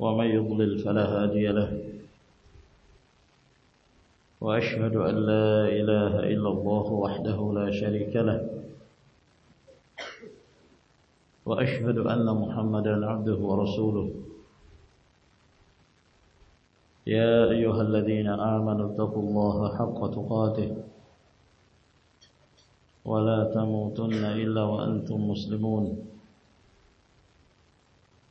ومن يضلل فلا هادي له وأشهد أن لا إله إلا الله وحده لا شريك له وأشهد أن محمد عبده ورسوله يا أيها الذين آمنوا اتقوا الله حق تقاته ولا تموتن إلا وأنتم مسلمون وأنتم مسلمون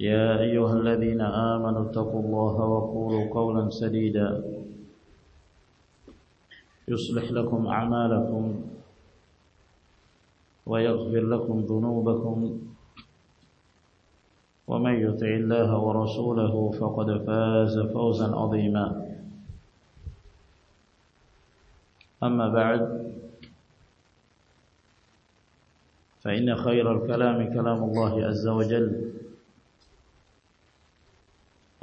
يا أيها الذين آمنوا اتقوا الله وقولوا قولا سديدا يصلح لكم أعمالكم ويغفر لكم ذنوبكم ومن يطع الله ورسوله فقد فاز فوزا عظيما أما بعد فإن خير الكلام كلام الله عز وجل وإن خير الكلام كلام الله عز وجل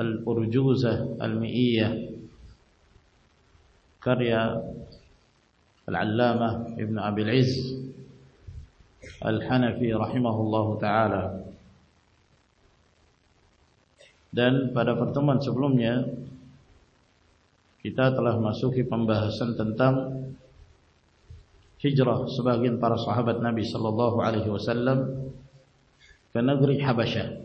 الارجوزة المئية كريا العلامة ابن أبي العز الحنفي رحمه الله تعالى dan pada pertemuan sebelumnya kita telah masuki pembahasan tentang hijrah sebagian para sahabat Nabi sallallahu alaihi wasallam ke negeri Habasyah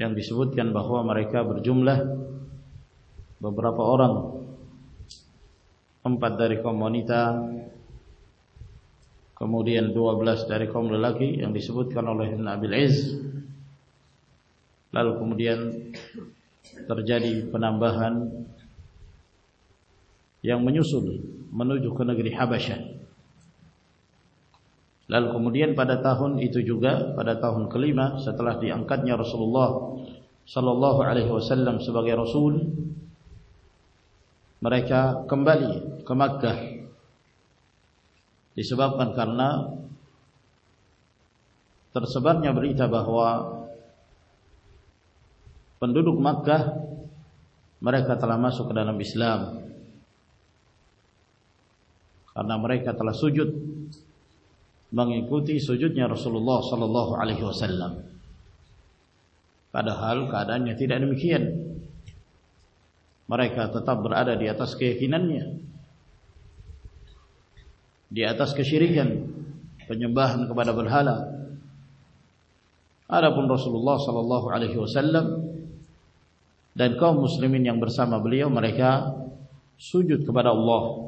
یاںان بہواماریک جملہ ببراپ اوراری کم منیتا کموڈیان ڈوا بلاش داری کم لولاقیم آلے لال کموڈیان ترجاری پنامن یعن منوسل منوجنگری ہا بشن لال قمڈیا پاگا ہوا مریکہ تلا سوت رسول اللہ حال کاس کے بر حال اپن رسول اللہ صلی اللہ علیہ وسلم دن ک مسلیم کبر اللہ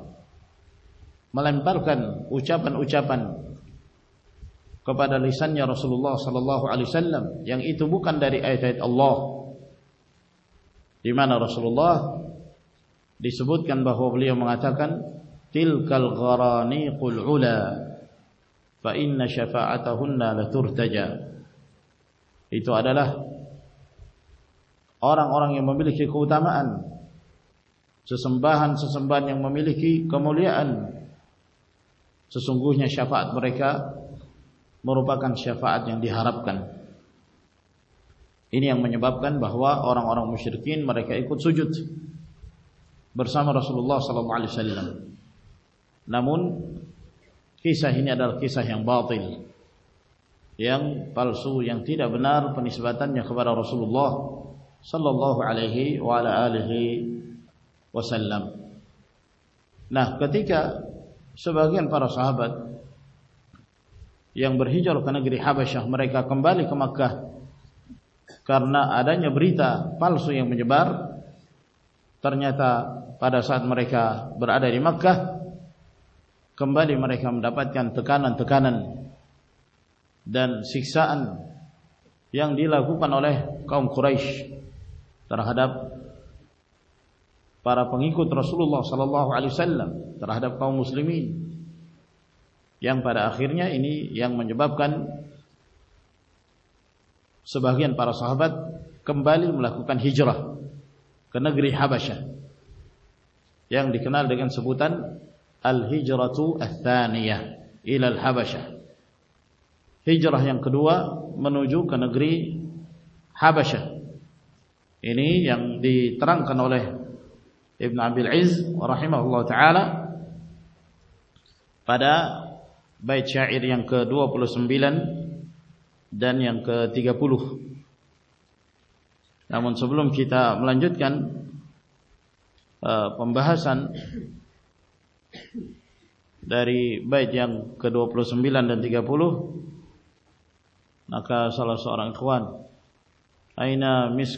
ملائن رسول اللہ اور ممی لو تم سسم بہن بھاگ مومی لکھی کمولی ان سسنگویاں شفا مریک مروبا کن شفا دیہ بہوا مشرقین صلی اللہ وسلم نہ کدی کا سب پار سہ یوگی روشہ مرکم آدھا نبریتا پالسو یوں بار ترنتا مرکا بر آدھا ریمکا کمبالی مریکا یعن دی لو پانو رہے تر حد پارایک صحیح پارایاں منجباب پلو سب لمجو گان پمبحاس بائی سم بھی لنگا پلو نکا سال اینس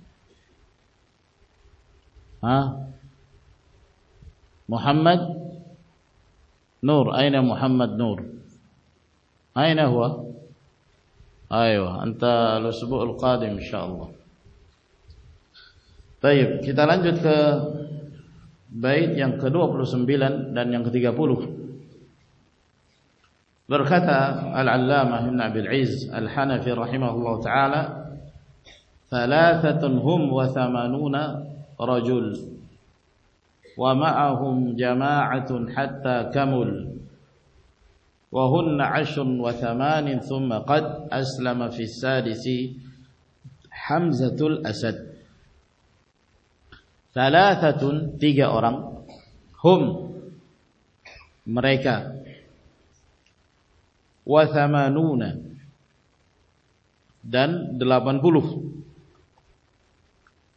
ہاں؟ محمد نور آئین محمد نور ہوا القادم ان شاء الله طيب yang yang ke ke-29 dan ke-30 اللہ پورو رکھا تھا اللہ محمد هم وثمانون رجل ومعهم جماعة حتى كمل وهن عشر وثمان ثم قد أسلم في السادس حمزة الأسد ثلاثة رجولم جما کمل تیگ اور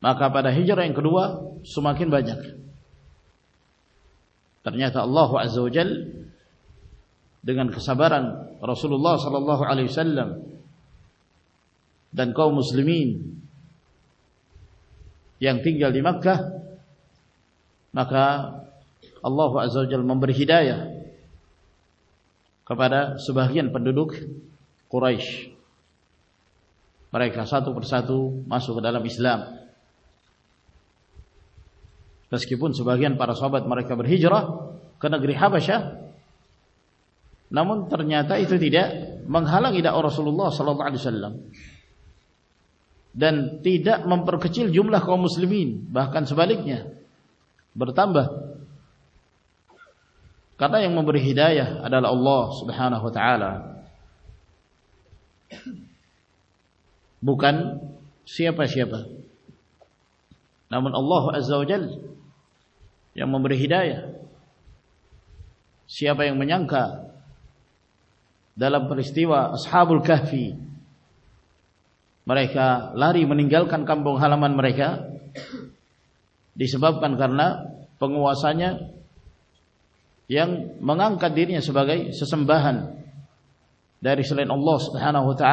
اللہ دن رسول اللہ صلی اللہ علیہ وسلم اللہ ممبر ہدایا کا پیرا سب پند کو ساتو پر ساتوا سلام اسلام meskipun sebagian para sahabat mereka berhijrah ke negeri Habasyah namun ternyata itu tidak menghalangi dakwah Rasulullah sallallahu alaihi wasallam dan tidak memperkecil jumlah kaum muslimin bahkan sebaliknya bertambah karena yang memberi hidayah adalah Allah Subhanahu wa taala bukan siapa-siapa نامن سیا بائن منانکا دلام پھر اسٹیوا سہ بل کا برائے کا لاری منیل بنانے کا بن کر پنوا سا نا یعن منانک دی باگ بہن داری سلائی اولا ہوتا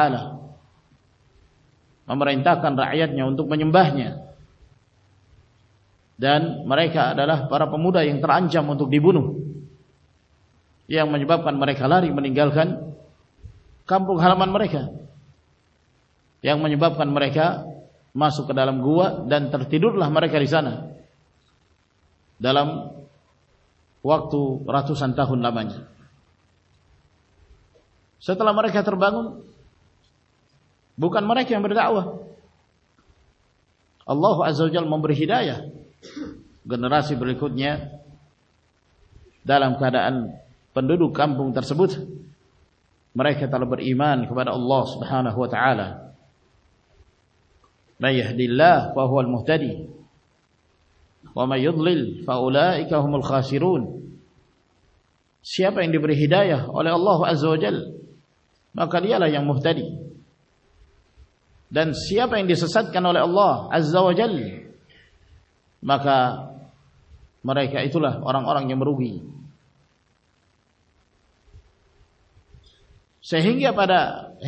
ممرائی آیا ان بہنیاں دن مرے خا دا براب مدا آنچا مت ڈیبون مرے خا لہ روکھا یا مرکھا سالم گوا دن تلور دلم وقت راتو سنتا ہانچ ستلا مرکھا تر بانگن بکان مرا دلہ ممر generasi berikutnya dalam keadaan penduduk kampung tersebut mereka telah beriman kepada Allah Subhanahu wa taala. May yahdillah fa huwa al-muhtadi wa may yudlil fa ulaika humul khasirun. Siapa yang diberi hidayah oleh Allah Azza wa Jal maka dialah yang muhtadi. Dan siapa yang disesatkan oleh Allah Azza wa Jalla ای اور ہنگیا بار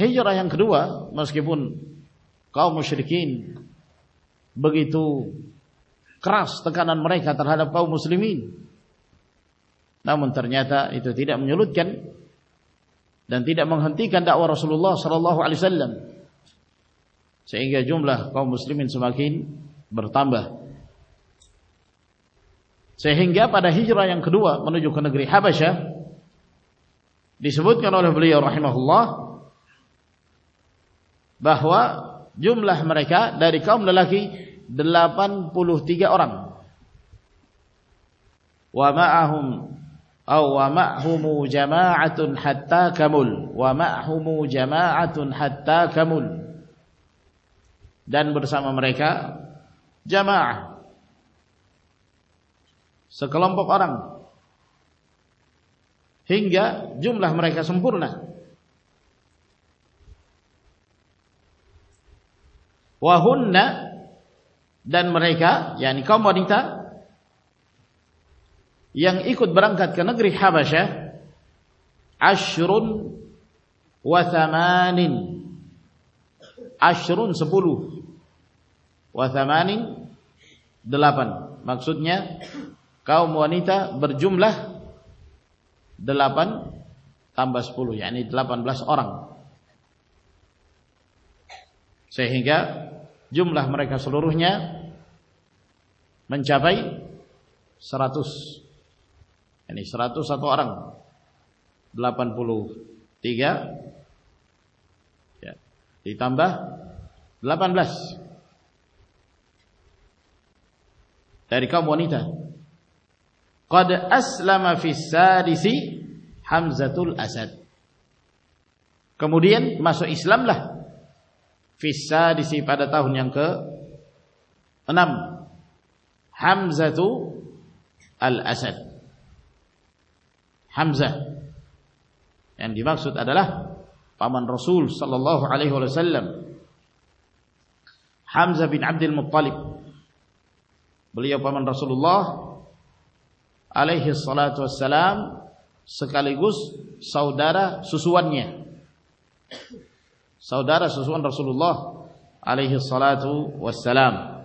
ہر آئیں کھڑوا مز کے بن کاؤ مسری کن بگی تو cars دکان کاؤ مسلمین تین جلد کے ہنتی سر لین سی آ جملہ کاؤ مسلمن سما کن برتا سہنگیا پانا ہر جو ما آ جما اتون دان برسام سلم بارگ ہمرے کا سمپرن ون کا یعنی کم بنیتا برنگات لگس گاؤ نیتا بر جملہ دلا پان تم پلونی پانس اور سہ گیا جملہ ہم رکھا سلو رو سرات سراتوسات اور پولو گیا تم کا منی قد اسلم في في السادس السادس kemudian masuk Islam lah pada tahun yang yang ke 6 dimaksud adalah paman Rasul sallallahu alaihi wasallam پمن رس اللہ علیہ beliau paman Rasulullah alaihi salatu wassalam sekaligus saudara susuannya saudara susuan Rasulullah alaihi salatu wassalam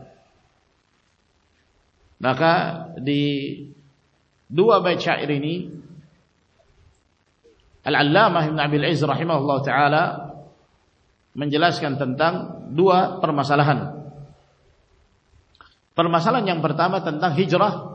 maka di dua bait syair ini Al-Allamah Ibn Abil Izz rahimahullah ta'ala menjelaskan tentang dua permasalahan permasalahan yang pertama tentang hijrah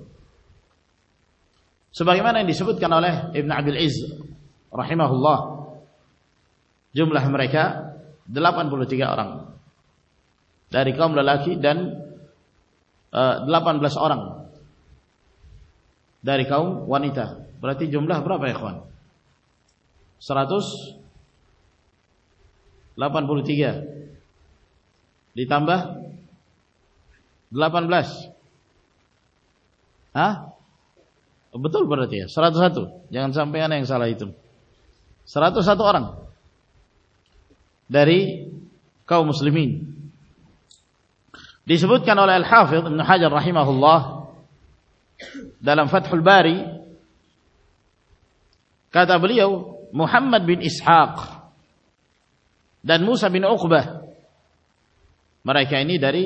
سبھی منصوبہ لے لملہ ہمرائی دن بولوتی اور ریقاؤ ہم لوگ دن پان بس اور داری جملہ ہواد ریٹا ہمبنس ہاں سرات محمد بیساکین مرکنی داری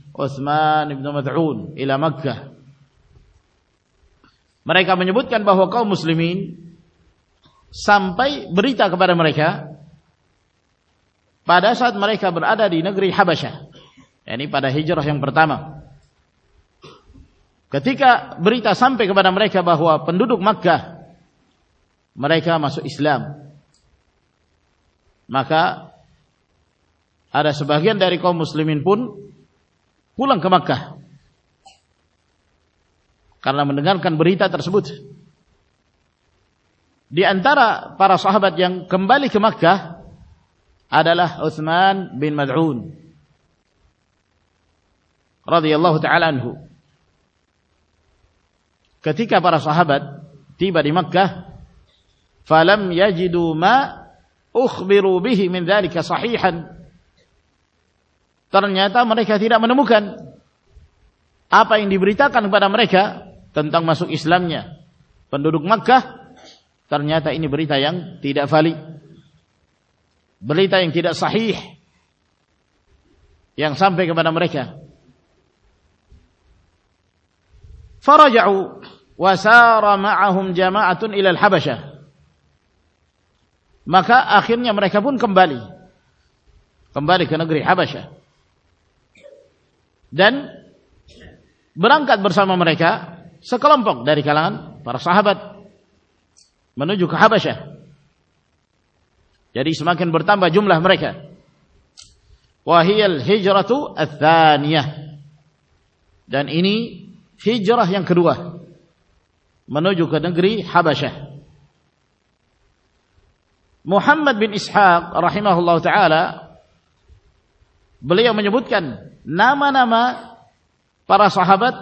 مرائی کا مسلم بریتا مرکا پا مرائے کتک سامپے کا مرائے پنڈو مکا مرائے کا ماسوس پون کا مکہ کرنا گن کن بریتا مکہ اللہ کتی کا بارا صحبت مکہ فلم یا جدو مخ بار کا سایہ ترناتا من تیرا مکن آپ بنا رکھا سو اسلامیہ پندر مکہ ترن تاکلی بڑی تائن تیرا سہی یا بنا رکھا فرو رام آ جامہ آخرکھ کمبالی نی ہشا دین بنام کام ریکھا سا کلمپ داری کا لاس منوجو ہبشہ داری سما کن برتن بہت جملہ kedua menuju ke negeri Habasyah Muhammad bin Ishaq rahimahullah taala beliau menyebutkan نام ناما سہابت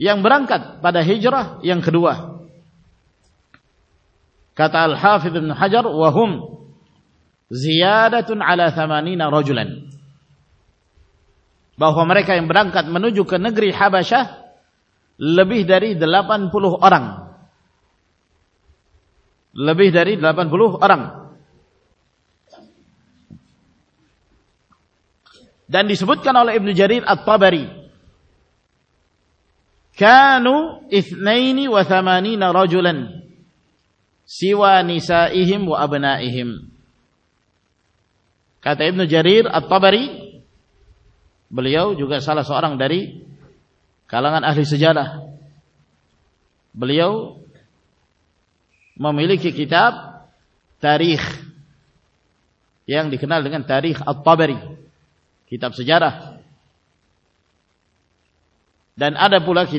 یم برانکر یا کدوا وومن رجولن ریکاد منجوق ن گری ہاب ل نولا ابن جریر ابری نو اف نئی نو ابنا ابن ابری بول جگ ڈرین سجالا بولو ملک کتاب تاریخ یا لیکن تاریخ اباب کتاب سے زیادہ تاریخی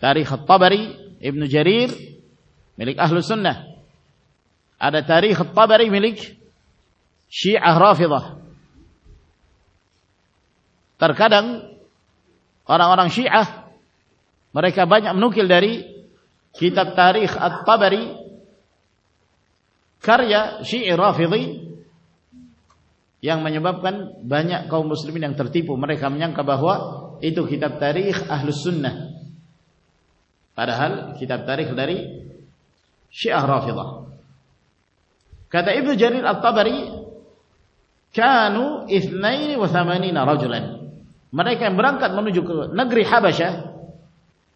تاریخ ابن جہیر ملک احلسن ار تاریخ ملک شی آف واہ کا دن اور نو اس نئی وسا مین مرے کہ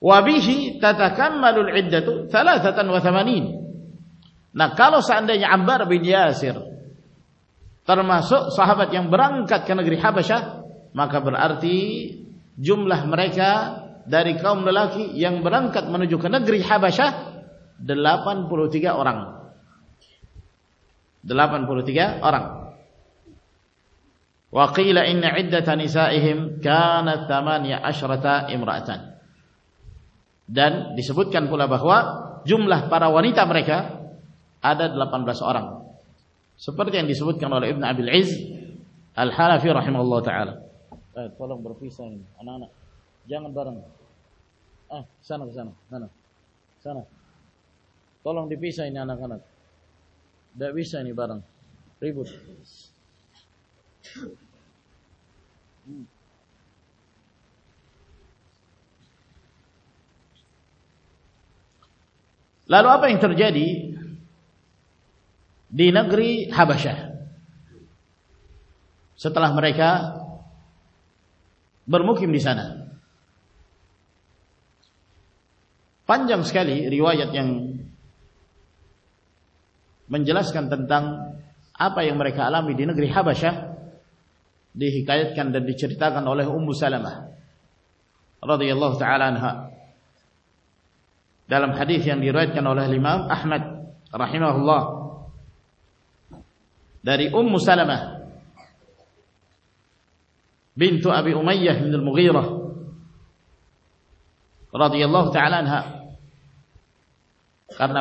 وبه تتكمل العدة ثلاثة وثمانين Nah kalau seandainya Ambar bin Yasir termasuk sahabat yang berangkat ke negeri Habasyah maka berarti jumlah mereka dari kaum lelaki yang berangkat menuju ke negeri Habasyah 83 orang. 83 orang. Wa qila inna iddata nisa'ihim kanat 18 imra'atan. بہا جملہ پارا نی تبرائنس اور لالو آپ سترہ ہم ریکا برمکی ریوا منجلس آپ ریکا دین گری ہایتم موغل کرنا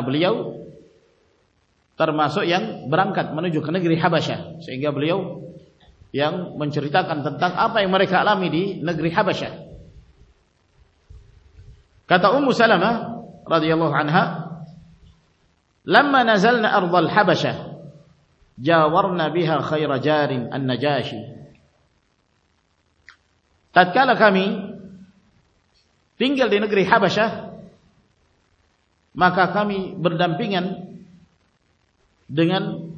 بولے یعن برام کنٹ منجو نا گریہ بس گیا بول منچ ریتا مرکھی نہ موسلم رضی اللہ عنہ لما نزلنا ارض الحبشه جاورنا بها خير جار النجاشي تتكلم kami tinggal di negeri Habasyah maka kami berdampingan dengan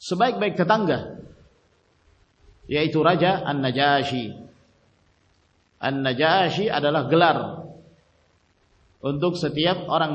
sebaik-baik tetangga yaitu raja an najashi an najashi adalah gelar ستیب اور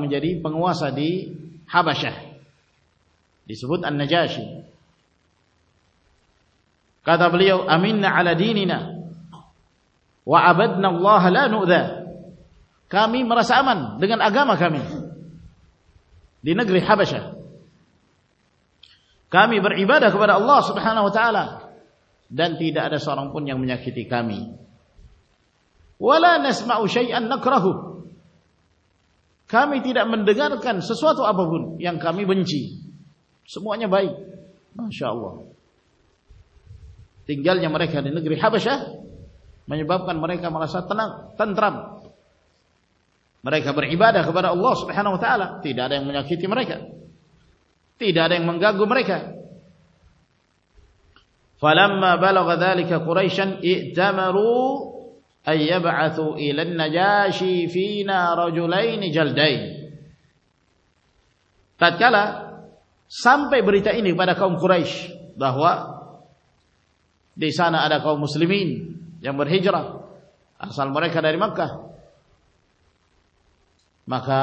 سورم پونتی کامی نسم اشئی ار تن خبر ہوتا تی ڈارے مجھے کھیتی مر تین منگا گمرے کا ایبعثو الی النجاشی فینا رجلین جلدین تتکالا sampai berita ini kepada kaum Quraisy bahwa di sana ada kaum muslimin yang berhijrah asal mereka dari Makkah maka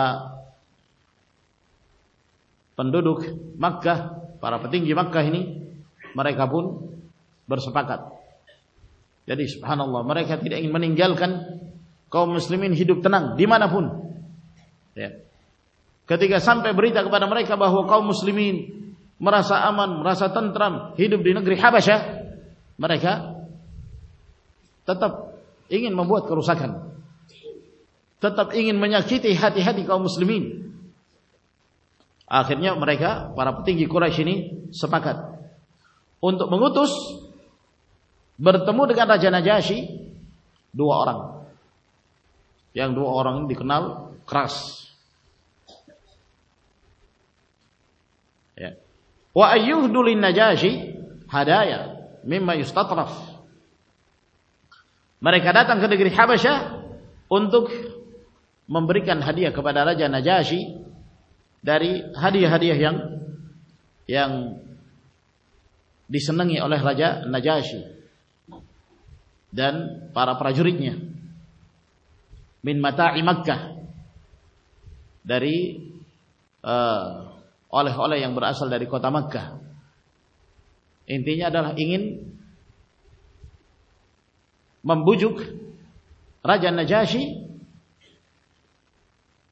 penduduk Makkah para petinggi Makkah ini mereka pun bersepakat نگلسلیمین ہیڈو تنگ دیمان پونپسلیمین مراشا امن مراشا تنگ ری پیسے مر تب انگن مت کرو سا تب تھی مسلیمین آخر تک کوئیشنی سپاق منگو تو برتم گانا ناجاشی دوا اور دیكھنا كرس دُلی نہ جاسی ہا میں میس ماركریش انتخم گانہ كے بعد ناجاسی نہ جاسی دین پا پر جن متا ایمکا داری آسل داری کو تمک کا تھین بجوک رجانجی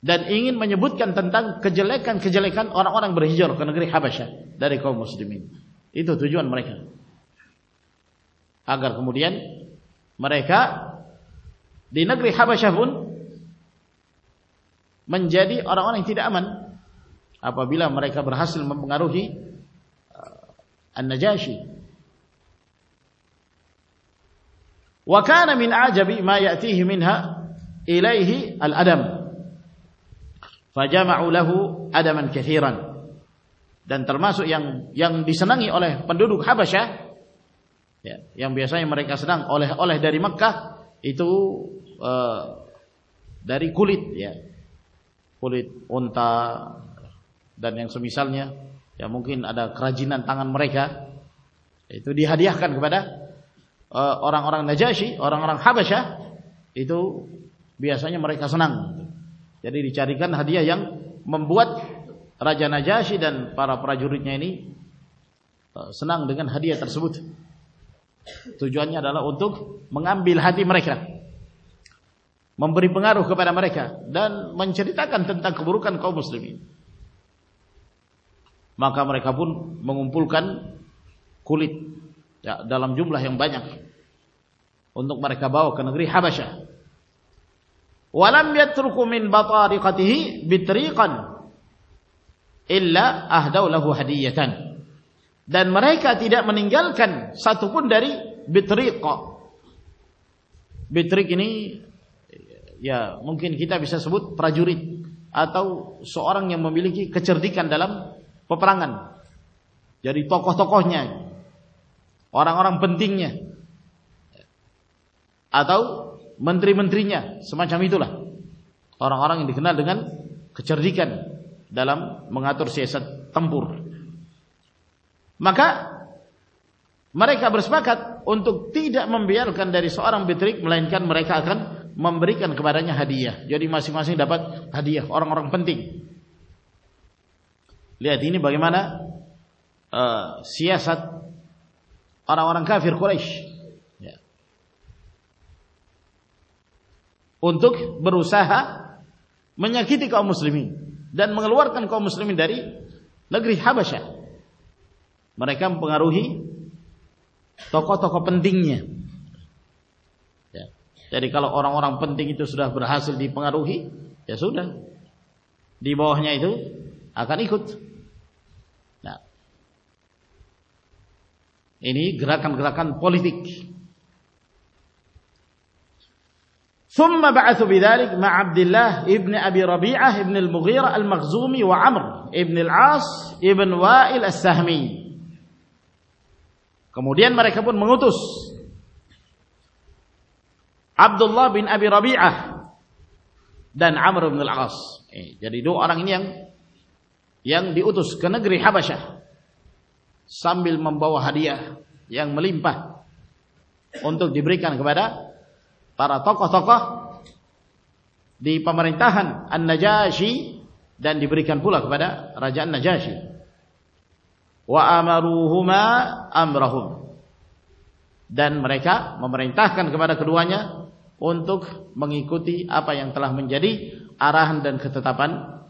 دینا بتانے حجر ہاں بیسا داری کو مسلم دجوان منگل کمر مر کا دین گری خا بس ہن جی اور من آپیلا مر کا بر ہاسلم وقان من جبھی ما ہیم dan termasuk yang yang disenangi oleh penduduk Habasyah بیسائل داری مکا یہ تو مسالنی موکین آدھا مرائیو ہادی بدا اور اور جاسی اور بھائی یہ تو بوتھ راجا نجاسی دن پارا پارا جور سناندھن ہادی تر س بیمر بنگا رکن پھول دل جملہ اندو مرکاؤنسا منتری کن دن مرحیق منی ساتری کنکن گیتا بسا سبوت پراجوری آتاؤ س اورنگ مبلک کچردی کن دل پپرنگ تکو تکوائر اور پنتی آتاؤ منتری منتری سمجھ جامی تو دھن لگن کچردی کن دل بہاتور سے ستمپور مرخا برسما خات انتک تین ممبیا داری سو اور بتری ملائی مرائی کا ممبری حادی ہے ماشواسی ڈب حادی اور تین بگیمانا سیا سات اورنٹو بروسا ہاں مئیا کتی کہ مسلم دین منگل اور مسلم داری لگری ہا بشا mereka mempengaruhi tokoh-tokoh pentingnya. Ya. ya Jadi kalau orang-orang penting itu itu sudah sudah. berhasil dipengaruhi, Di bawahnya akan ikut. Nah. Ini gerakan-gerakan politik. ثم بعث بذلك مع عبد الله ابن ابن المخزومي وعمر ابن العاص ابن وائل السهمي کموڈیان مریک مبد اللہ یعن دی اتوس کہ ینگ مل تو دبرکان خبا دا تارا تک تک دیپا مرتا دین دیبریکان بولا با راجا Najashi وَأَمَرُوهُمَا أَمْرَهُمْ dan mereka memerintahkan kepada keduanya untuk mengikuti apa yang telah menjadi arahan dan ketetapan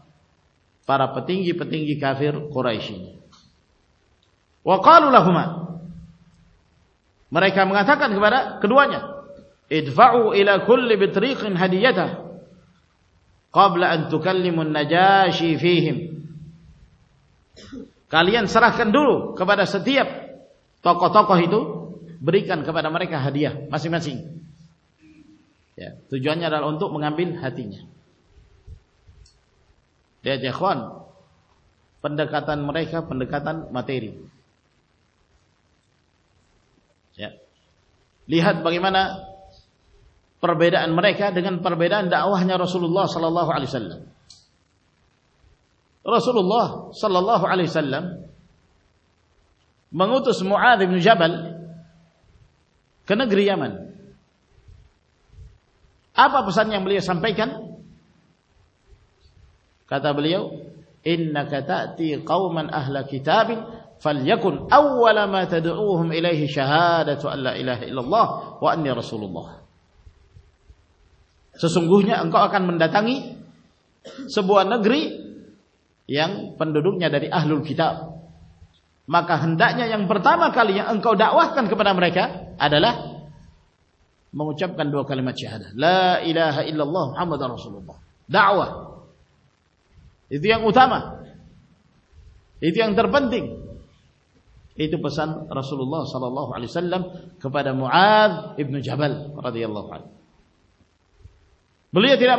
para petinggi-petinggi kafir Quraisy. وَقَالُوا لَهُمَا mereka mengatakan kepada keduanya اِدْفَعُوا إِلَى كُلِّ بِتْرِيقٍ هَدِيَتَهُ قَبْلَ أَن تُكَلِّمُ النَّجَاشِ فِيهِمْ کالین سرا کنڈو کب ستیہ تو کتو کو ہدیہ ماس مسئن اوند آن حتی پنڈکاتن مرکن متری با پیرا دیں گے پرویران رسول اللہ سو اللہ لوگ لینا رسول اللہ صحلیہ السلام منگو تو سمجھا بل کن گریمن آپ آپ سمپی کن کتاب اللہ سسم گان ڈای سبو نئی پنڈو روپیے اہل خطاب ماں دا برتا اِن کام رکھا مما چپ کنڈو رسول اُتاماؤں رسول اللہ صلی اللہ علیہ بھولیا تر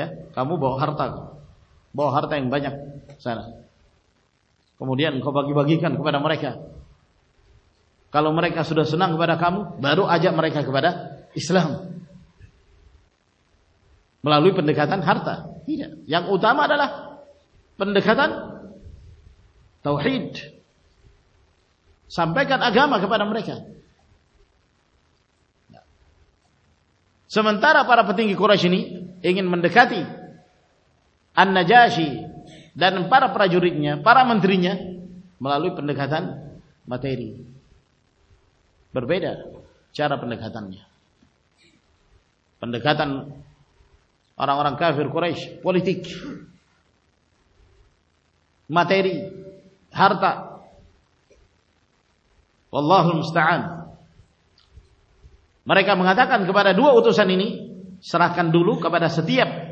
آپ کا مو بو ہر بہ ہر بائیں سر کموڈینا کالمرائی سر سنا ہوا آج مرک اسلام پن لکھا تھا ڈالا پن لکھا تھا سمن تر آپ کی کواشنی یہ لکھا تھی نجی دن پارجوری پارا منتری ہے اور سنی سراکن ستیپ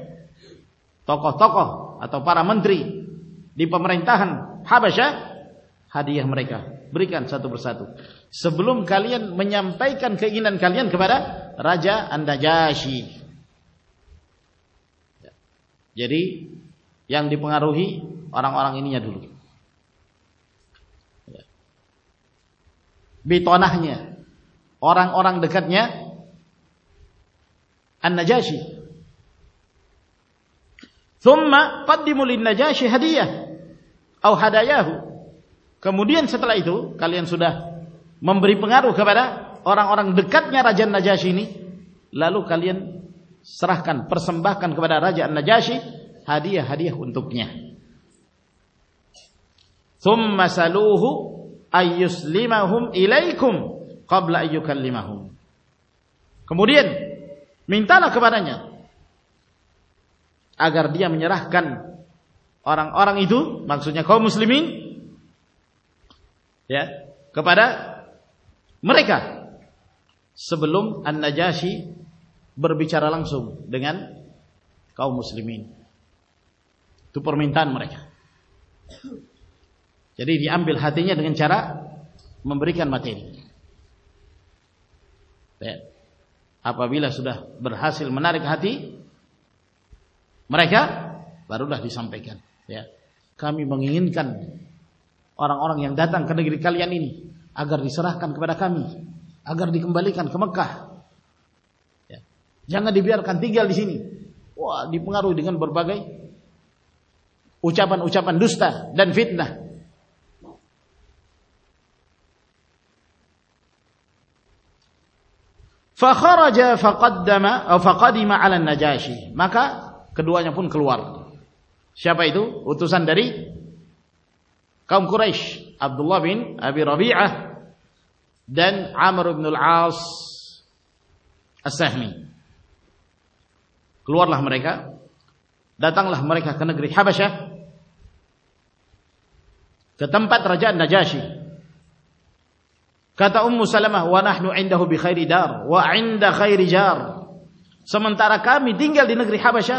تکو تکو پارا منتری دیپ ہمر تحمر کا بری کان سادو پرساد سبل کالین میم کالین راجا انداز یعن دیپن روہی اور ڈھول گی تو جائسی نجش ہدیا ہوں کموڈین سے لائی تو ممبری پنگارو خبرا اور خبریں آگار دہ کن اوردھو لگ سو کاؤ مسلیمین کپارا مرک سبل جاسی بر بیچار لگ سو دیں کاؤ مسلیمین تو پر منتر ام حتی چارا بریکنگ آپ بر حاصل منا رہتی مر کیا بارے سام کمی بہن کن اور کالیاں اگر کنکھی اگر بلیم کا جنگ دیار دی گیا پوگن بربا گئی دستیما آلینا جاسی ما سمن تارا کا میتی گیا دینک ریخابش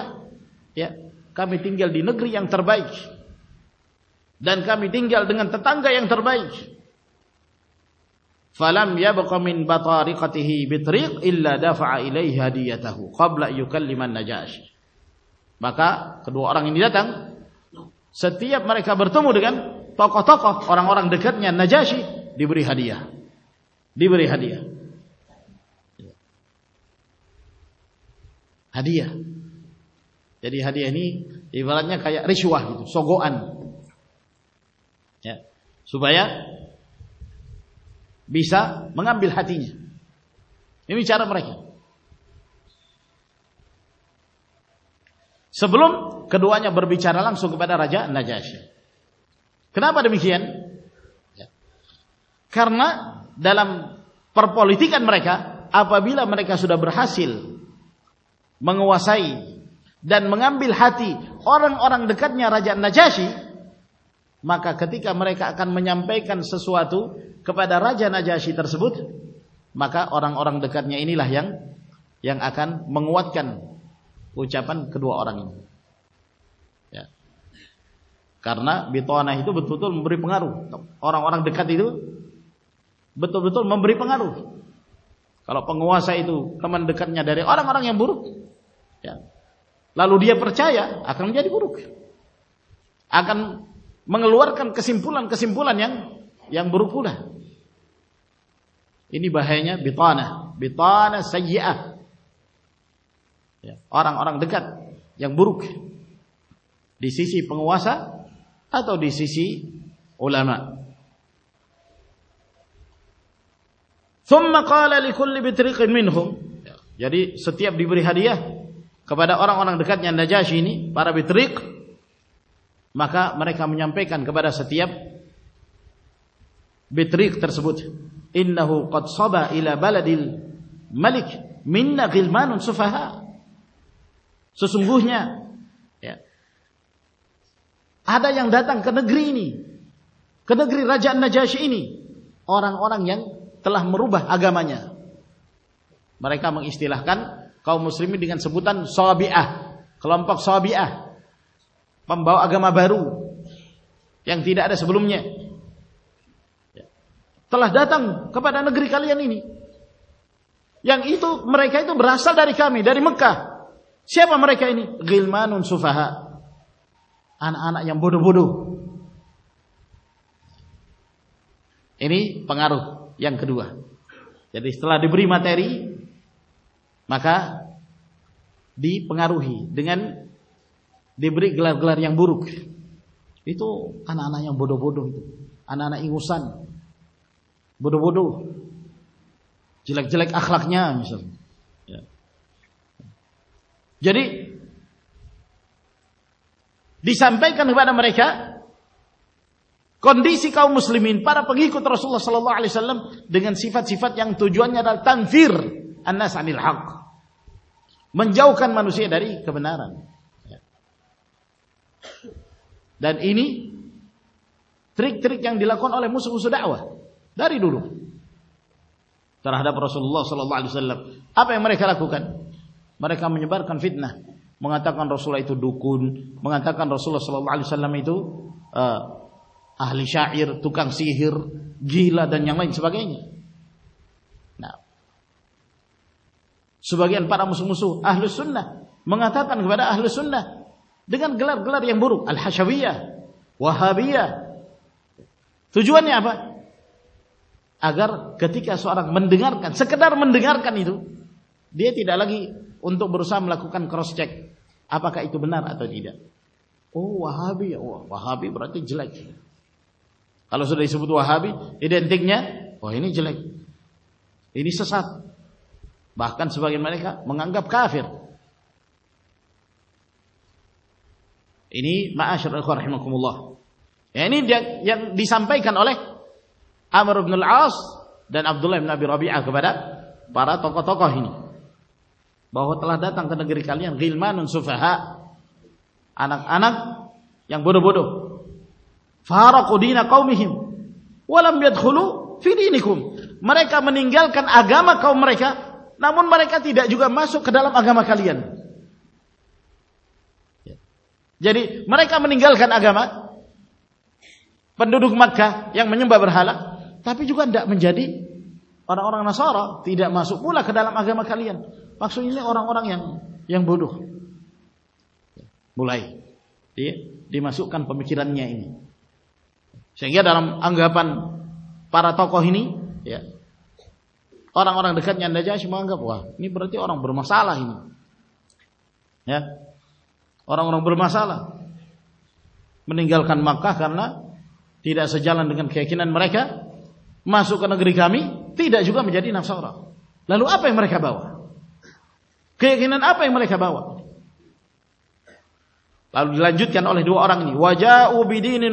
اور نجاسی بری ہر ہدیا سگونی چارا سبل کدوا نبر چار سگونا راجا نا جا سکے کنابر کرنا دم پر لائک منگوا سائی دن منگام بل ہاتھی اور رجا نجاسی ماں کا کھتی کمرے کب سسوا تباج ناجاسی ماں کا اورنگ دےکا دیں لہائن یانگ پوچا پا اور کرنا بیتونا پنگارو اور دکا دوں ممبری پنگارو کلو پنگوا سا کمل ڈھکتیں دریا اور لالڈیا پرچائیاں لویر پولا کسیم پولا ان باہی سجیے اور ڈی سی اولا سم نقالی ستیا اورن اور رکھاجاس بتریق مقام پہ سیاب ترسبت سسم گوہیاں آدھا گھر گھر نجاس اور تلام روب حاگا مارے کام استیلہ موسری گان سب سو بیگہ پمبا آگا بھرو یا سب بے دا تنگ کب نگری کال مرتا داری کا داری مکا سی مرکنی گیل من سوا بوڈو ایگارو یا مقا پوی دنگین بری گلار گلار یا بورخ یہ تو بڈبو آنا سن بڈوبو لگ آخلا جی سنبھبا نام ریکا کنڈیسی مسلیمین پارا پگی رسولہ صلاح علیہ السلام دنگین تنفیر این سانی ہق منجاق منوس داری تری تری چن ڈیلا کھول مسا مسا دے داری ڈرم سول سلام آپ کنفیٹ ن منگا کن رسول ڈوکل منگاتے تو ہالسا ار تکن سی ہر گھیلا صبح پارا مس مسو اہل سننا مناتھ اہل سننا گلر گلر بروا سابیا وہابیا تجوا نے آپ اگر کتھک منڈار منڈنگ دے تیڈ لگی اندو بروسا ملاقات آپ کا وہابی وہ نہیں جلک ادنی سسات بہت صبح ملے کھا منگان گپ کا پھر لونی دینس پہ کن اول آب دین ابد اللہ ہمارے بارا تکو تکا ہی بہت تکلیم آنگ یا برو برو فہار کو دینا کومی وہ لمبیت کھولو فری نہیں کم مرکنی آگام کا نہن مرک تی دکا کھدالم آگام کر جی مرکنی آگام پن ڈھوک متکا یانگ مجھے بابر حال تب جان دیں جدید اور سو رو تا سو کلا کھدالم آگام کر سو مچ آگے پان پارا تونی اورانجما اور گلکان مپکا کرنا تھی داسل گانا کھین مرائی ماسو نکری تھی داسرا لالو آپ رکھا باقی آپ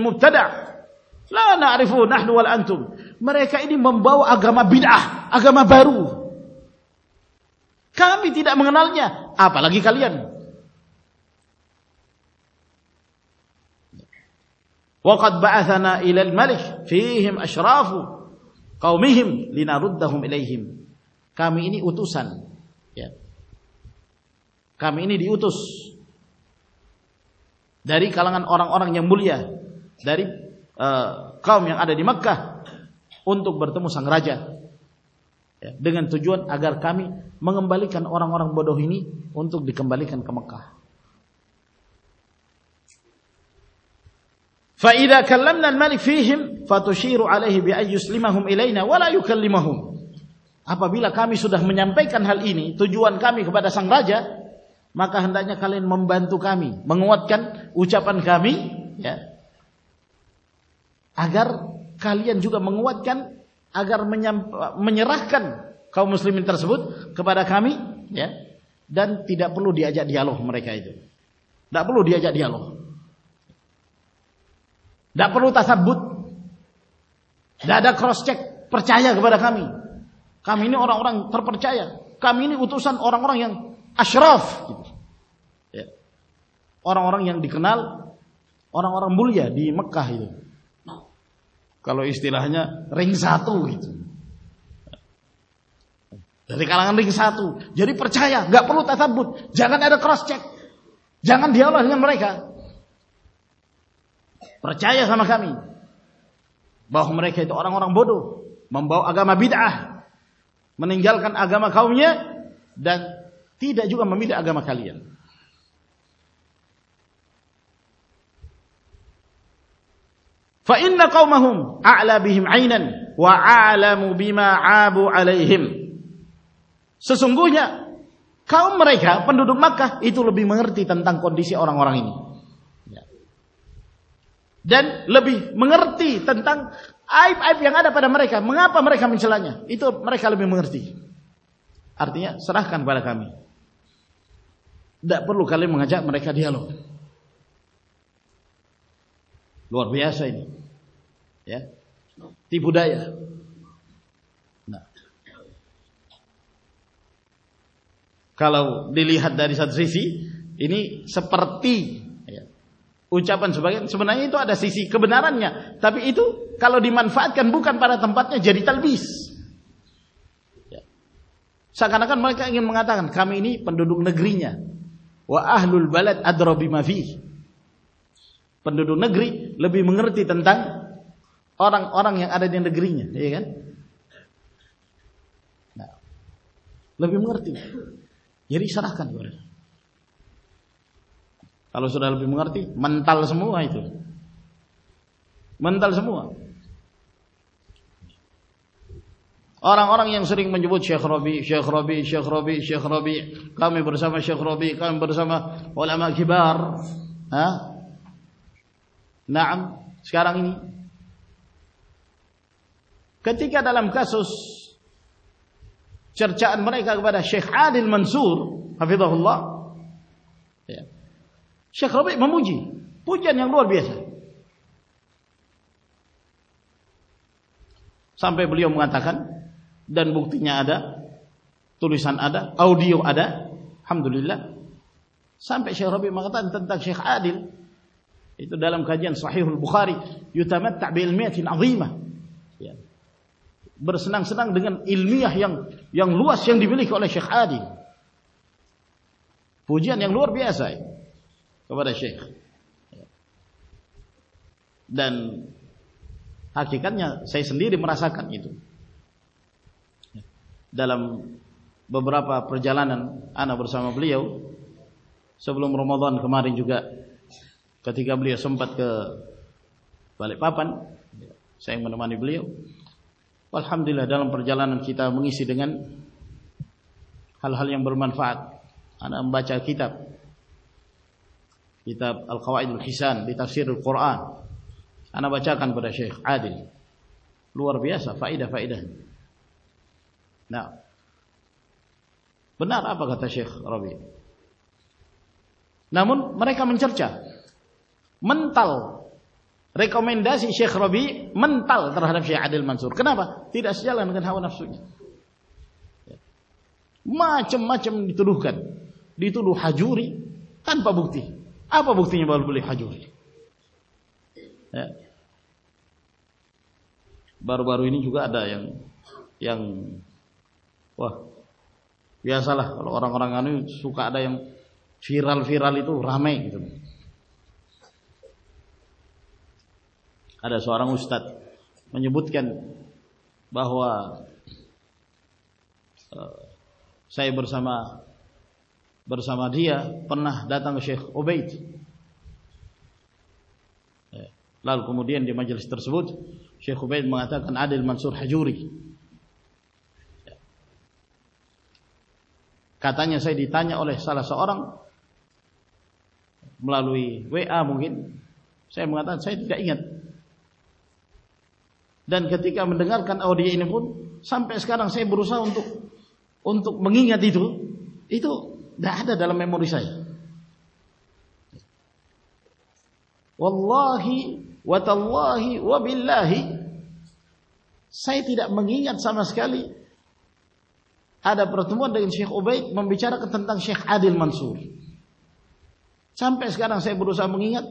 mubtada. La na'rifu nahnu wal antum. mereka ini membawa agama bid'ah, agama baru. Kami tidak mengenalnya, apalagi kalian. وقد بعثنا إلى الملك فيهم أشراف قومهم لنردهم إليهم kami ini utusan ya. kami ini diutus dari kalangan orang-orang yang mulia dari uh, kaum yang ada di Mekkah untuk bertemu sang raja dengan tujuan agar kami mengembalikan orang-orang bodoh ini untuk dikembalikan ke Mekah. فَإِذَا كَلَّمْنَا الْمَلِكْ فِيهِمْ فَتُشِيرُ عَلَيْهِ بِأَيْ يُسْلِمَهُمْ إِلَيْنَا وَلَا يُكَلِّمَهُمْ Apabila kami sudah menyampaikan hal ini, tujuan kami kepada sang raja, maka hendaknya kalian membantu kami, menguatkan ucapan kami, ya, agar جھا منگوا اگر مسلم بتائی رکھا بولو delve ہم رکھا بولو ڈیلو تا دا خرس رکھا اور ڈکنال اور ملیہ دی مکی دیں کلو استی ریگسا لم رسا جی پرچایا گپل تبدیل جاگام دھیان رکھا پرچائیں گا می بہ ہم رکھا تو اور ہم بوڈو مم بہ آگام بدا منگل آگام کھا می تی دم آگا مقابلے سسو را پنڈو منہرتی اور تیار سراہ لے منگا جا دھیلو گراس تی بالو ڈیلی اچھا نا مناتا میری گرین ن گری لبر تنگ اور گری ہیں سرا سرتی منتال سمو آئی منتال سموگر شیکروبی شیخروبی شیکروبی شیخروبیسم شوی برس موبار نا سنگ کل کا سس چرچا برائے شال منسور حفیظہ ہلو شیکراب ممکن جی پوچھنے اور بھی سر سمپے بلی مکن دن بکتی آدا ترسان آدا اوڈیو آدھا احمد للہ سمپ شب شال یہ تو دل کلین سہ ہل بخاری یوتھ میلمی آئی ما برس نسل گیم آئیں لوا سنڈیبل پوجی آسائ دین سائسن کل ببراب پر جانا برسا مابلم برمدان کو مارنجوا کت کا بلی سمپت کو من بلیو الحمد اللہ دل پر جلانند کتاب منگنگ حال حال برمان پات کتاب کتاب الخا و کسان بتا سیر کور آنا بچہ کن شیخ آدل nah benar apa kata Syekh Rabi namun mereka چرچا شربی منتال آدل منسور کرنا تیرا لوگ نپشم چموکلو ہجوری بابکتی بابکتی بالکل بار بار پیاسا لہٰ اور سو کبا فیرال رامے سوار اچتا بوتکین بہو سا برسام پناہ داتا شیخ اوبید لال قمدی انڈیا شیخ ابید مغ آدیل منصور ہجوری کا تانیہ سید سال سو رنگ وے آگے دن کے تک ڈر کنکون سم پیس کا مہی گات میس مہی گاسم شار شادل منصور سم پیس گارن سی بروشا مہیگات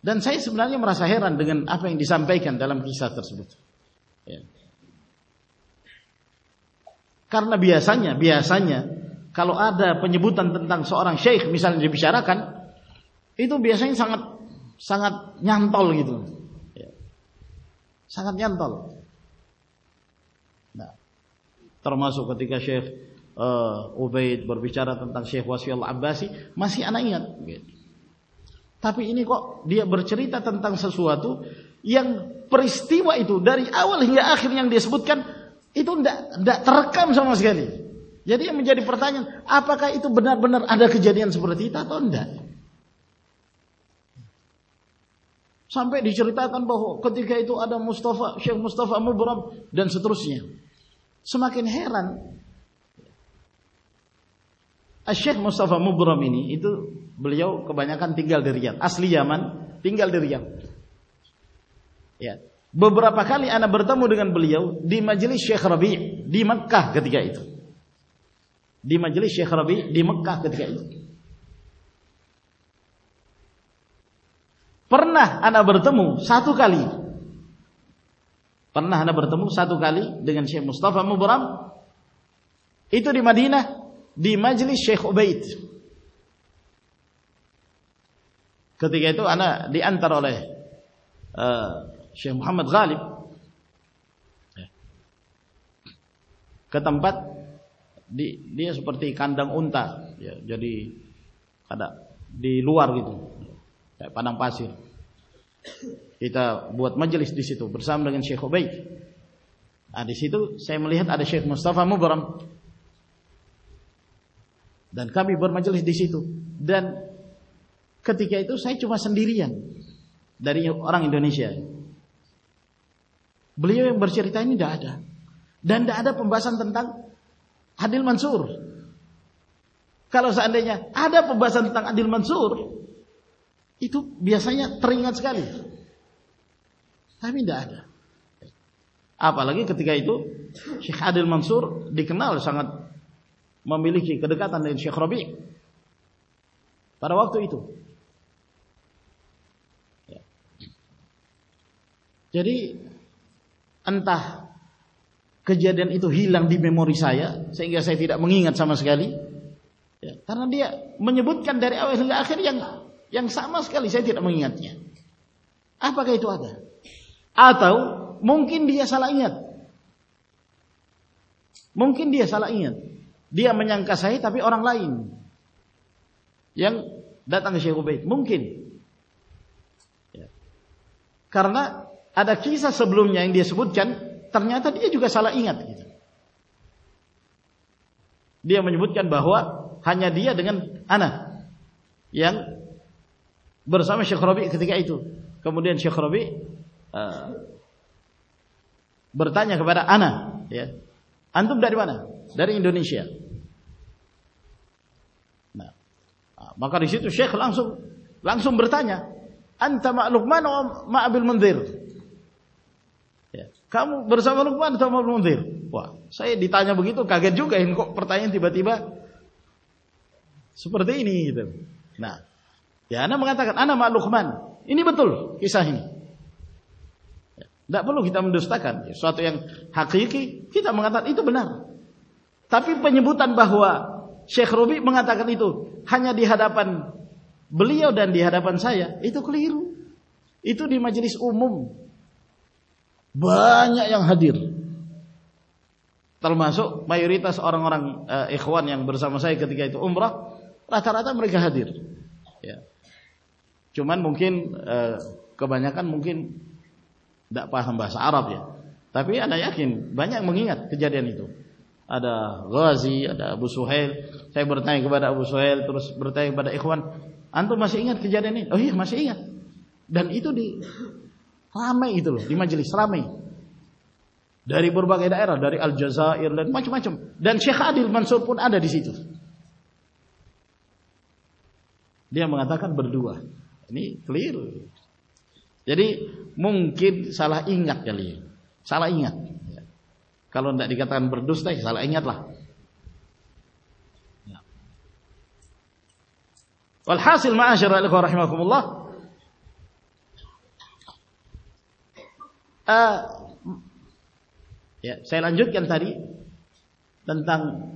دن سب ہے راندن آپ کارنا سی آسانی شارا کنو بھی سانگ سنگ ظہان کچھ یا ترما سو کتیکا شیخ ابھی آپ باسی ماسی آنا بہوسفا شیخ مستفا ستر سما کہ شافا می تو بولیا بھن تنگال درجام تینگل دریاؤ مجلی شیخربیم پرنا برتم ساتو کا سات کافرم یہ تو ش اب شیخ محمد شیخ اب آئی شیخ مستم دن کا بھی برچل منسور یہ تو آپ لگے کتی گھادل منصور دیکھنا سنگ مملکات شخربک پر واک تو انتہن میموری سا سیتی سمجھ گیا ساتھی امی آپ آ تمکن دیا سلت ممکن دیا سلتھ دے مجھے ان کا سی تبھی اور لائی دیک ممکن کارنا ادا چیزیں بوتنگ دے مجھے بتانا ہاں دیا سو میں شیکرو کم شکھرابی تک آنا تم ڈارے ش لاسم لائن لوکماندر مندر بگی تو لوکمان ان بدول اسی بولو کتاب حاخی کی کتاب نہ تپو تن بہوا شخرو بناتا ہاں دیہا دا پن بلیا دن دیہ سائ ای تو کھلی رو اتنی مجھ اماؤں ہدر تلم مائوری تس اور سا رو رچا رچا ما در چومانکن کنکن دم باسیا تبی آئیں کن آئیں منگی ہے آدا ابو سویل ابو سہیل بداوانے او مسئلہ یہ تو در الزہ دن سے منسوٹ آداری دے بات بردوا ذریعے من کی ساحلی سا کالن داری بر دوست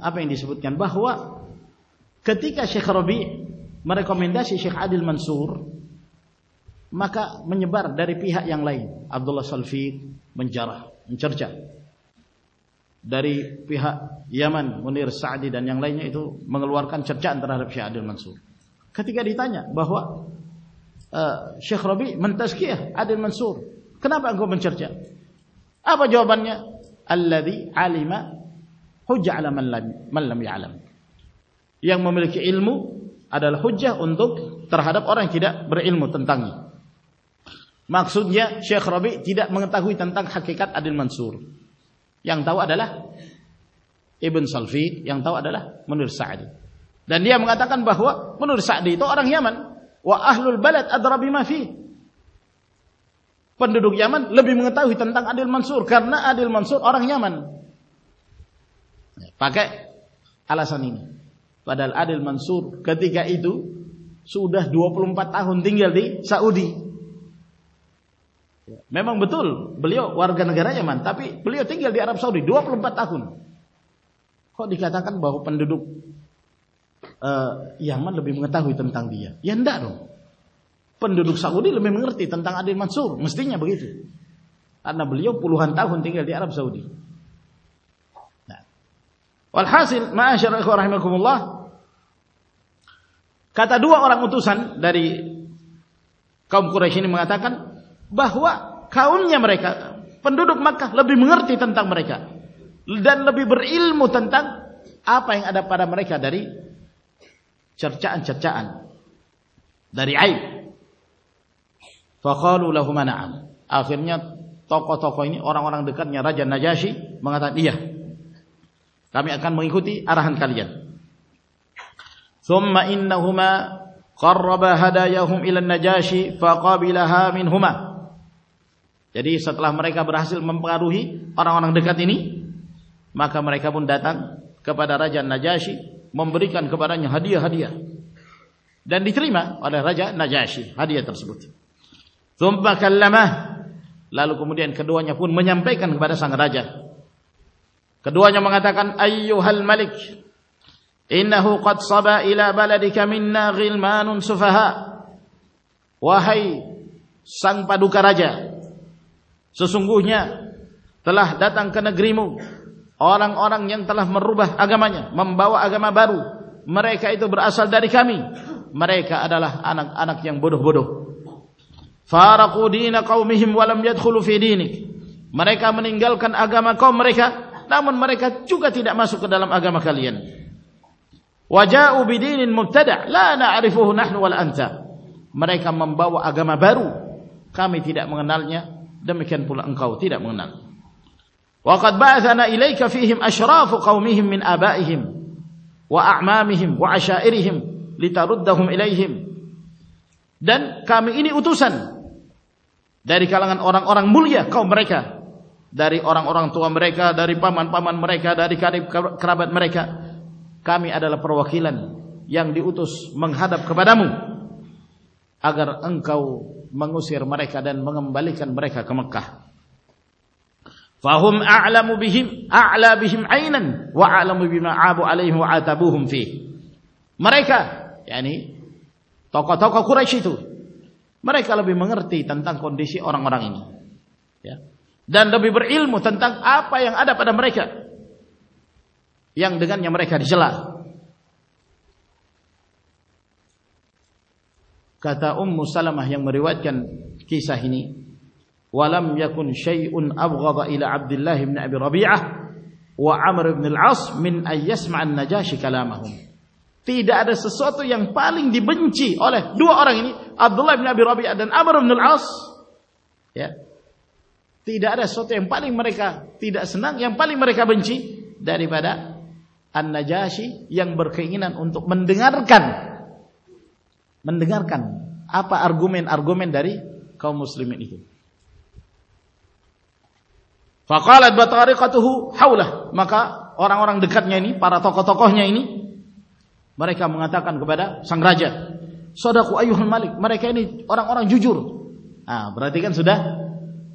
آپ کتک آ شا روی مریکمین شیخ آدل منسور مکا من بر ڈر پی ہاں جن لائن عبد اللہ سلفی چرچا داری پیحا یمن منیر سا دینے منگلوار کن چرچا ریان منصور خطیقی تعلق بہوا شکھ ربی منتس کے آدی منسور کہنا چرچا آپ جو اللہ علیما ہوجمیاں مملک علم ہوج انرح اور تاغی ماگسیا شخربی چیز منگتا خکی کت ادین منصور یاں آڈلا منور سا منگا بہو منور سا دیو اور گیمنگ لبھی منگاؤن منصور کرتی کیا میم بتل بولو اور وار گنگ رہا تاپی بولو تک گردی ارب سوڑی دبت خواتین بہو پنڈو یہاں من لگتا ہوئی تمطان یہ پنڈوک ساغی لبھی منگی تمطانو مسٹک بولیو اندر ارب ساؤ اور ماشاءم لو کتا در بتو سن ڈا کب کوئی نما تا کن بہوا خا میک پنڈو لبی مگر متنطن آپ چرچ آئی تکو تکو اور نجاسی باں ادا کم میخی اور ہان کر لیا سو میں جدید ستلا مرکاب حاصل روہی اور لال کم کدوادا سسنگویاں دتن کا گریم اور مم ببو آگامہ بارو مردی مرے کھا دلنگ آگام کالیا بارو کم تین مکین پولا اکاؤ تیرا من کت با نا فیم اَشور مشہ اری ہم لیتا ہوں دین انیتسان داری کال ارن اور مل گیا کم مرکا داری اور مرائی کام ادا لو روا کن یاں اتوس منگ ہام اگر او منگو سیر مریک واہم آم آم این و بو الیم پی مریک یعنی توک خورائش مرکی منگر تھی تنتان کو اور مرخا ذریعہ kata Ummu Salamah yang meriwayatkan kisah ini walam yakun syai'un abghadha ila Abdullah bin Abi Rabi'ah wa Amr bin al-As min ay yasma'an Najashi kalamahum tidak ada sesuatu yang paling dibenci oleh dua orang ini Abdullah bin Abi Rabi'ah dan Amr bin al-As ya tidak ada sesuatu yang paling mereka tidak senang yang paling mereka benci daripada An-Najashi yang berkeinginan untuk mendengarkan منگار کن آپ مسلم کا تاولہ مکا اور دیکھا نہیں پارا تکو تکوائن مرکن گوبر سنگرجہ سدا کو آئی مالک مارے کھانے اور جرا دیکھیں سودا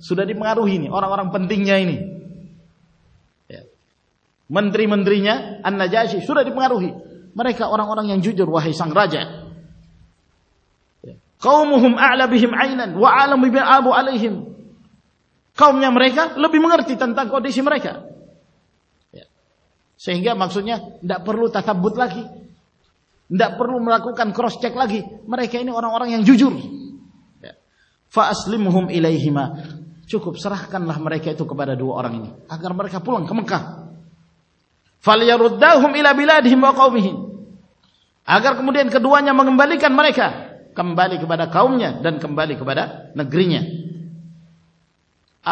سو بنارو ہی اورن اور پنٹی مندری منتری سلیک اور ججور وی سنگراجر لو مام رکھ لبی منگارتی سنگیا ماگسا پھر بتلاگی پرل مرا کر جسلی مہم الئیما چوکو سراہر کیا اگر پلنگ کم کا پھا لیا رو دا بیلا ڈیمبو کاؤ مہین آغر کو منڈی ان کا ڈوا نام بھا بڑا کھاؤں دن کمبالی کے بارے نگرین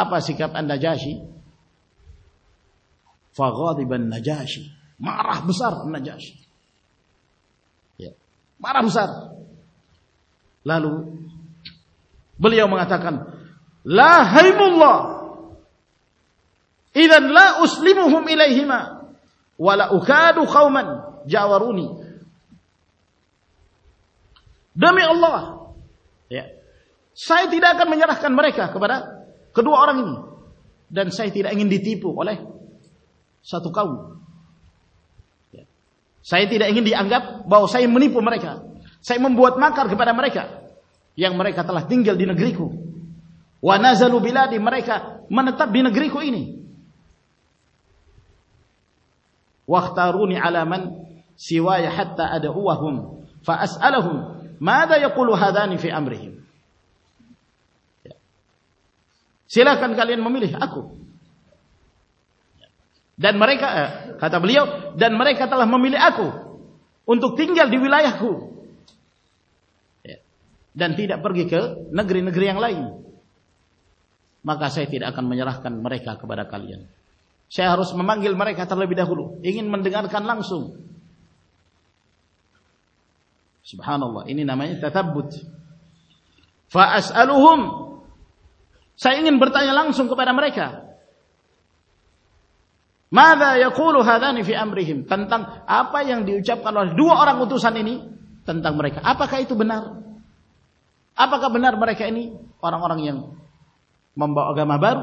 آپاسی کا مل ہی میں جاوری سائتین مرقا بار کدو اور تی پو سات سہیتی آنگ باؤ سائ من پو مرائی کا سب ممبت ماں کا برا مرک یہ مرکلا و نظر بھی لیکن مرائی خا من تب بھی نری کوئی وقت رونی ال منسم ماں کو لوہ دینی آم رحیم سرا کن ممی لگو کتاب دن مرکل ممل کو اندو تین گل دیگری نگرین لائی مکا سائ تیرا کا لین سائ ہر مما گل مرکلو ایمن من ڈگان کھان لو برتا لنگ سم کو آپ کا آپ کا بنار مرائی کھائے اور ممبر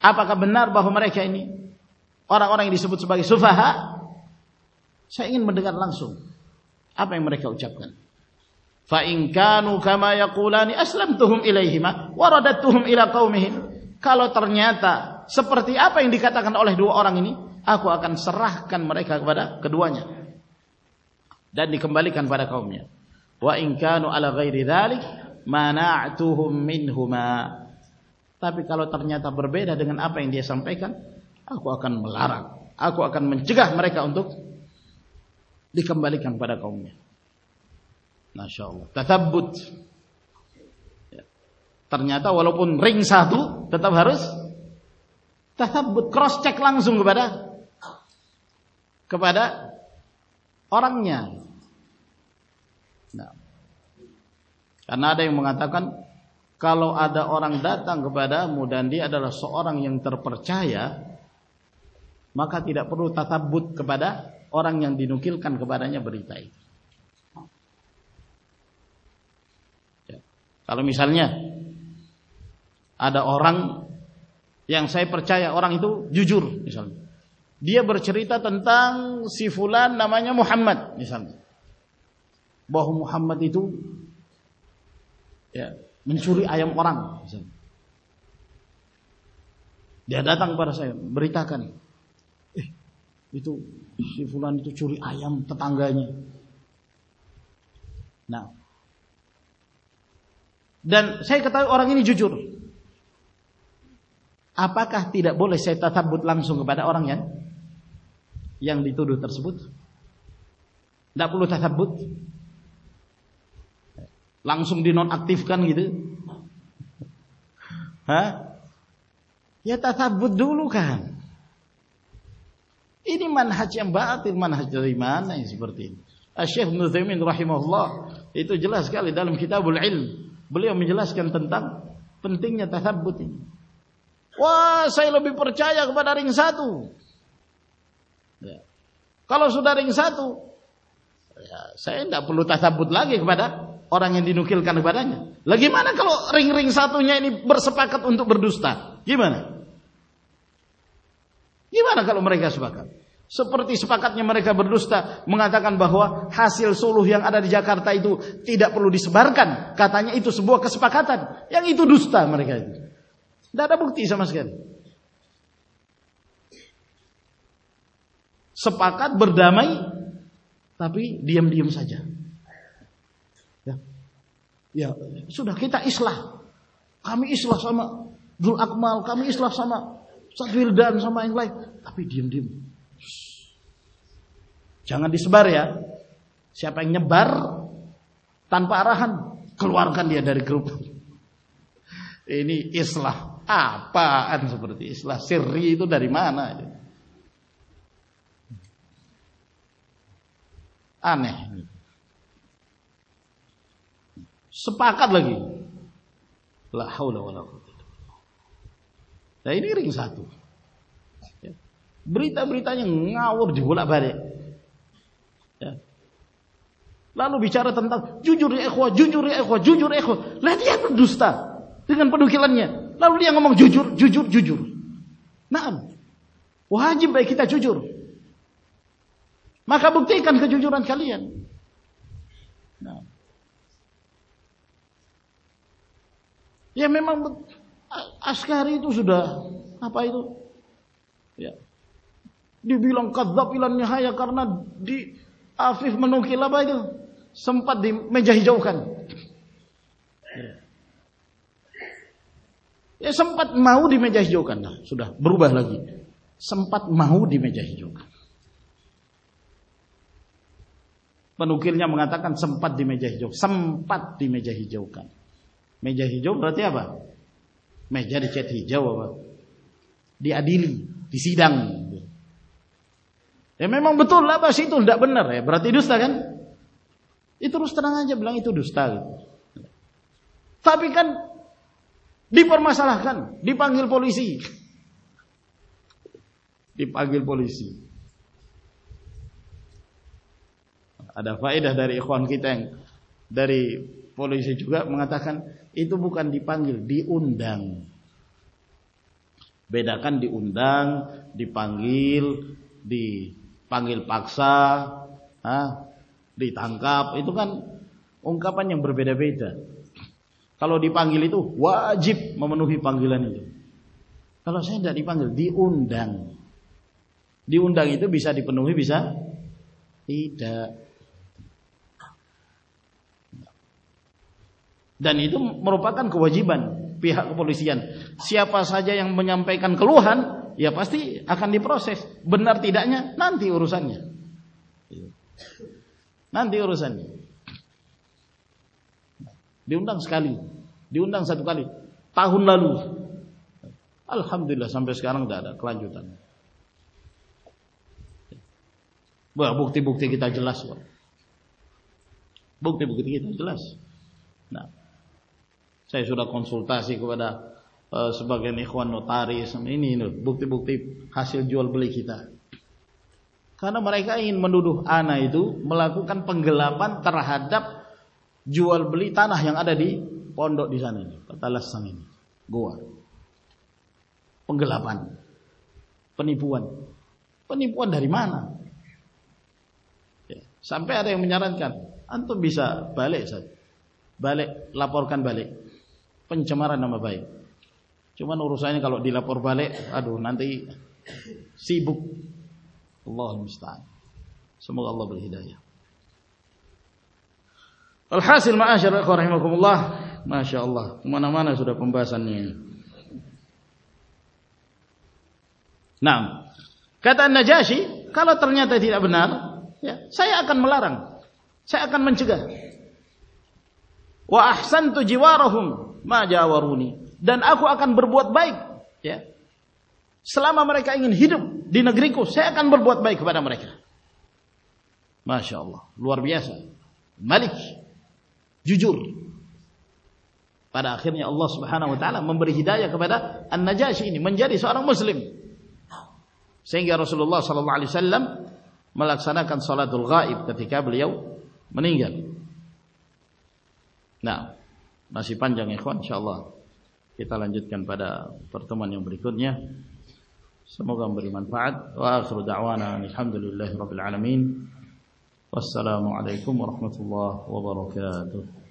آپ کا بابا مرائی کھائے اور سب بردار لنسم آپ مرکن تہوما روڈے تہوم اراق مہین کا لالو ترتا سپرتی آپ اندیتا اورنگ سراہدو راؤ میو آل تمہیں تاپے کا بربے آپ اندیے سمپے کن آپ لار آپ ن تر موندی پرچایات اورنگیاں دی نکل گراجیں برتائی کا سال آرنگ سائ پرچائیں اور جس دے برچرتا تنتان سیفولا نام محمد مثال بہ محمد آئ اور دہا تم بریتا کر چور آم پتانگے دین ستھا اور جتھا بدھ لنس بہت اور یعن سب کلو تب بدھ لنس نن اکتیب گیے تب بدھ دلو کم نوکل لگی مانو رنگ ساتھ رست بہ ہواستا بک تی سمجات بردام تبھی اسلحہ سام اکمال کا پہ دس بارے چاہیے بر تن پہ آ رہا کلوار کر داری گرو یہ سب اسلا سر تو داری می نی سات لگی لہ ہو بارے لالو بچارتم ججور ججور ججور لے دوست تکن پہ ڈھوکیے لال آنگا ججور ججر ججور نا وہجیم رکھتا ججور میں کھان بکتی ججوران چالیم رہی تھی تو آپ منپت میں جہی جاؤ کنپت مہودی میں جہی جو کرنا سوڈا برو بہلا جی سمپت محدود میں جہی جو کنوکیل جہاں منگاتا کن سمپت میں جہی جو سمپتی میں جہی جاؤ کن میں جہی جو رہتے تو لے برا تیڈنگ یہ تو دستہ اتو دستی پر سر دیپ آنگل پولیسی پولیسی داری گیٹ داری پالیسی چھا متا یہ تو بوان دی پانگل دی اندن بھی داکان دی اندن پانگیل پاگل پاک اُن کا پانی پر بھیدا بیٹا دی پانگل یہ تو پانگلے سین پانگل دی اندن دی اُنڈا گیٹاد نوئی نہیں تو مروپ وجیب بنار دالی سر الحمد اللہ سمبوس کرانج بکتے بکتے گی تجلاس بکتے بکتی سائ سورن سو تاسی کو بکتی بکتی جل بلتا کھانا مرائی من آئی دھو مل پنگ لاپن ترح دب جان ہاں پانڈی سن تا لسانی گوا پنگلہ پانی پانی پو پانی پولی معا سمپیاں کانت بہلے سر بہلے لپورکن بہلے پنچ مارا نمبر چمان کا جی اب نیا ریا جیوار رسلیہ دلگا بل جائے ماشی پان جنگ چوتال جترا پرتمانی بری کو نیا امبری من پاتا السلام علیکم رحمۃ اللہ